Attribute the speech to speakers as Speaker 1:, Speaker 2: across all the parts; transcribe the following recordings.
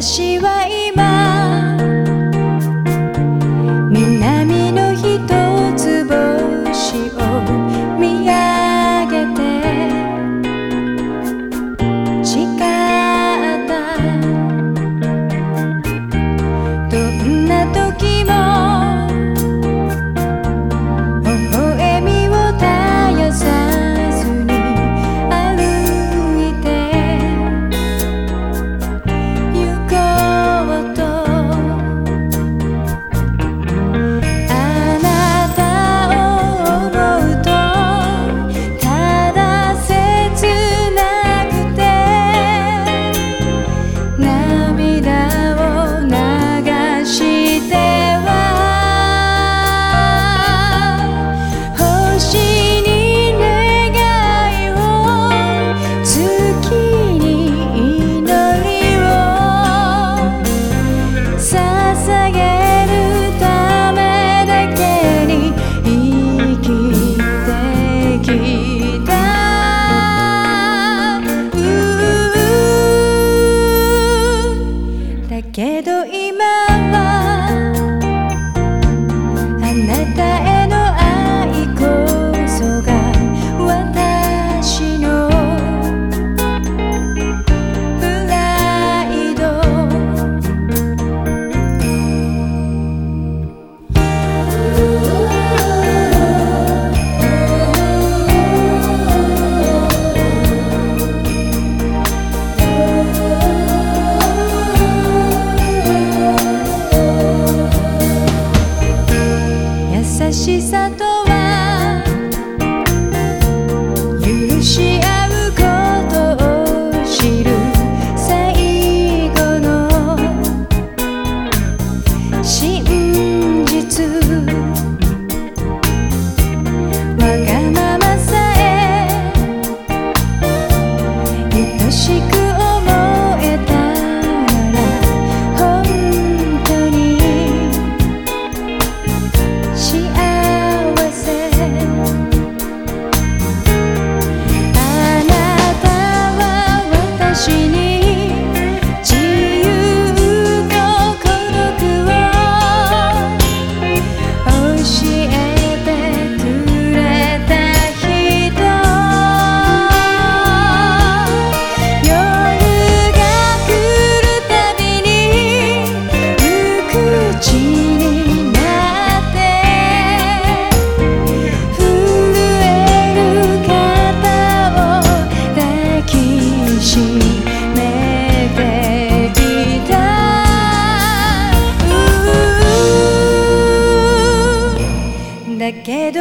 Speaker 1: আসে けど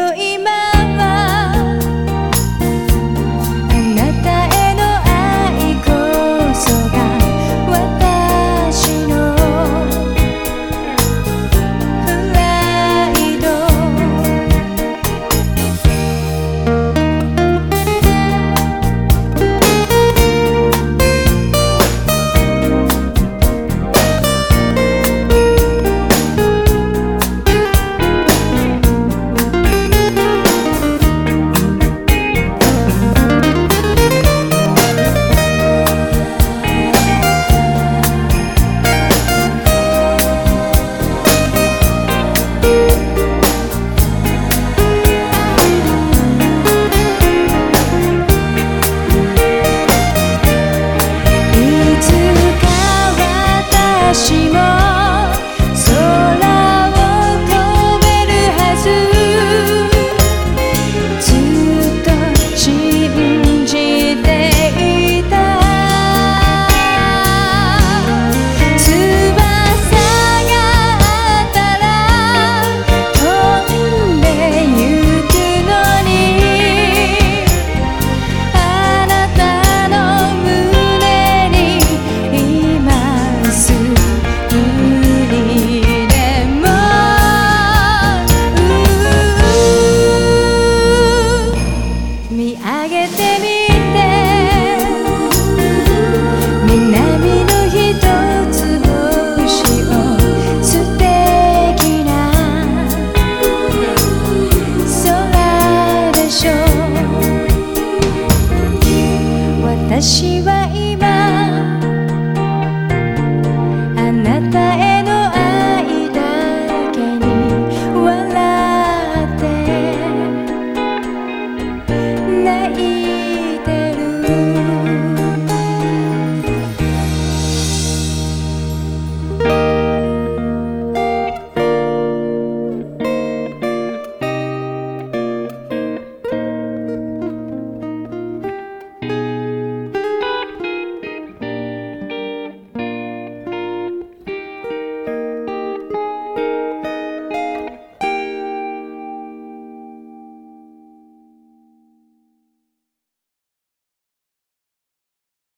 Speaker 1: 私も